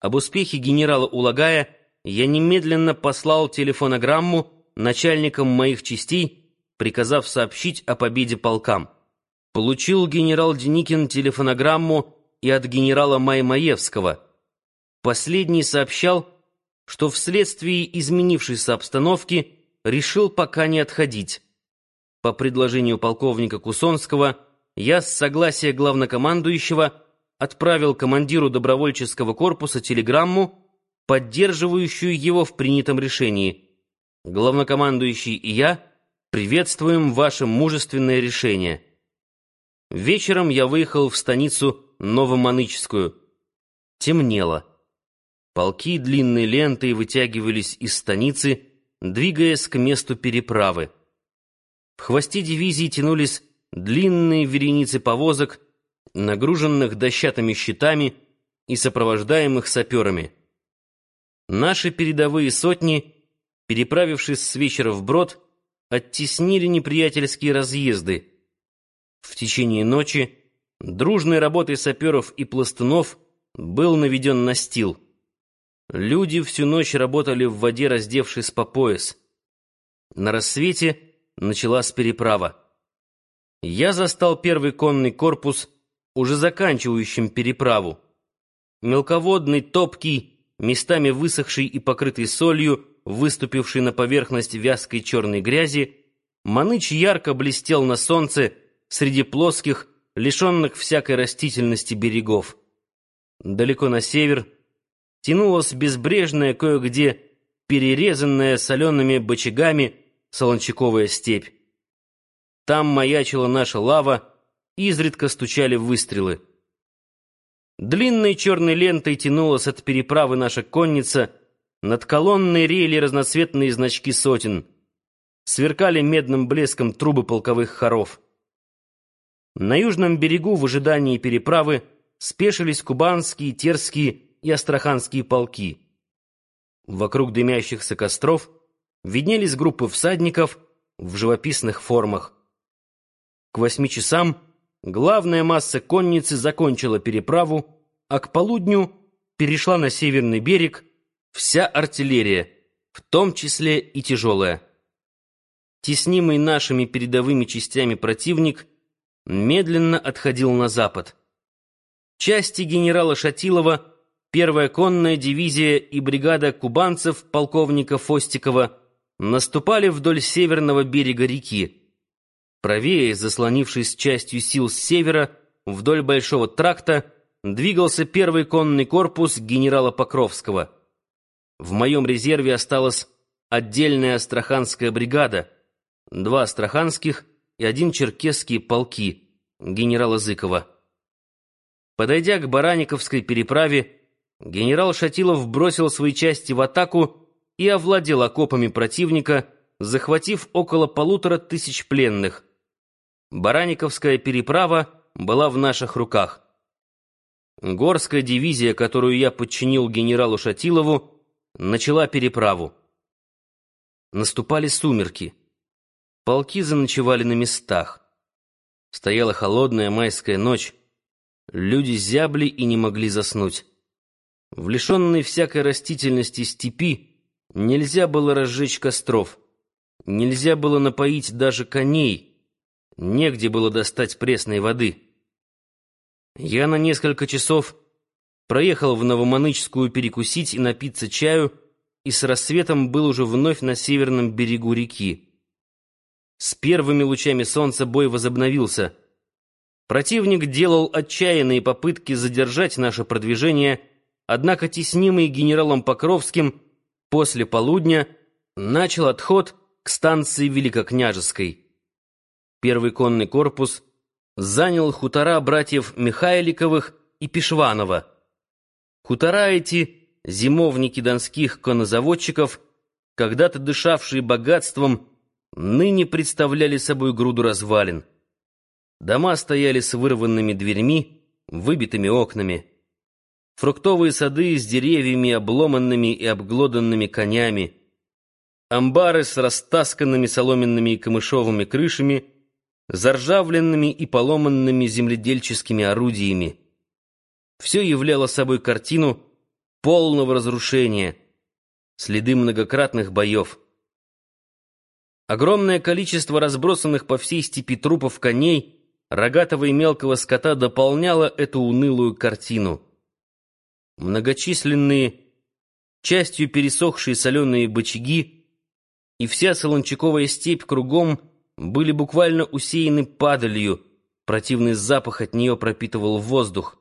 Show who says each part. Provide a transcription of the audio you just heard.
Speaker 1: Об успехе генерала Улагая я немедленно послал телефонограмму начальникам моих частей, приказав сообщить о победе полкам. Получил генерал Деникин телефонограмму и от генерала Маймаевского. Последний сообщал, что вследствие изменившейся обстановки решил пока не отходить. По предложению полковника Кусонского я с согласия главнокомандующего отправил командиру добровольческого корпуса телеграмму, поддерживающую его в принятом решении. Главнокомандующий и я приветствуем ваше мужественное решение. Вечером я выехал в станицу Новоманыческую. Темнело. Полки длинной лентой вытягивались из станицы, двигаясь к месту переправы. В хвосте дивизии тянулись длинные вереницы повозок, нагруженных дощатыми щитами и сопровождаемых саперами. Наши передовые сотни, переправившись с вечера в брод, оттеснили неприятельские разъезды. В течение ночи дружной работой саперов и пластунов был наведен настил. Люди всю ночь работали в воде, раздевшись по пояс. На рассвете началась переправа. Я застал первый конный корпус, уже заканчивающим переправу. Мелководный, топкий, местами высохший и покрытый солью, выступивший на поверхность вязкой черной грязи, Маныч ярко блестел на солнце среди плоских, лишенных всякой растительности берегов. Далеко на север тянулась безбрежная, кое-где перерезанная солеными бочагами солончаковая степь. Там маячила наша лава, изредка стучали выстрелы. Длинной черной лентой тянулась от переправы наша конница, над колонной рели разноцветные значки сотен. Сверкали медным блеском трубы полковых хоров. На южном берегу в ожидании переправы спешились кубанские, терские и астраханские полки. Вокруг дымящихся костров виднелись группы всадников в живописных формах. К восьми часам главная масса конницы закончила переправу, а к полудню перешла на северный берег вся артиллерия, в том числе и тяжелая. Теснимый нашими передовыми частями противник медленно отходил на запад. Части генерала Шатилова, первая конная дивизия и бригада кубанцев полковника Фостикова наступали вдоль северного берега реки. Правее, заслонившись частью сил с севера, вдоль Большого тракта, двигался первый конный корпус генерала Покровского. В моем резерве осталась отдельная астраханская бригада, два астраханских и один черкесский полки генерала Зыкова. Подойдя к Бараниковской переправе, генерал Шатилов бросил свои части в атаку и овладел окопами противника, захватив около полутора тысяч пленных. Бараниковская переправа была в наших руках. Горская дивизия, которую я подчинил генералу Шатилову, начала переправу. Наступали сумерки. Полки заночевали на местах. Стояла холодная майская ночь. Люди зябли и не могли заснуть. В лишенной всякой растительности степи нельзя было разжечь костров. Нельзя было напоить даже коней. Негде было достать пресной воды. Я на несколько часов проехал в Новоманычскую перекусить и напиться чаю, и с рассветом был уже вновь на северном берегу реки. С первыми лучами солнца бой возобновился. Противник делал отчаянные попытки задержать наше продвижение, однако теснимый генералом Покровским после полудня начал отход к станции Великокняжеской. Первый конный корпус занял хутора братьев Михайликовых и Пешванова. Хутора эти, зимовники донских коннозаводчиков, когда-то дышавшие богатством, ныне представляли собой груду развалин. Дома стояли с вырванными дверьми, выбитыми окнами. Фруктовые сады с деревьями, обломанными и обглоданными конями. Амбары с растасканными соломенными и камышовыми крышами — заржавленными и поломанными земледельческими орудиями. Все являло собой картину полного разрушения, следы многократных боев. Огромное количество разбросанных по всей степи трупов коней, рогатого и мелкого скота дополняло эту унылую картину. Многочисленные, частью пересохшие соленые бочаги и вся солончаковая степь кругом были буквально усеяны падалью, противный запах от нее пропитывал воздух.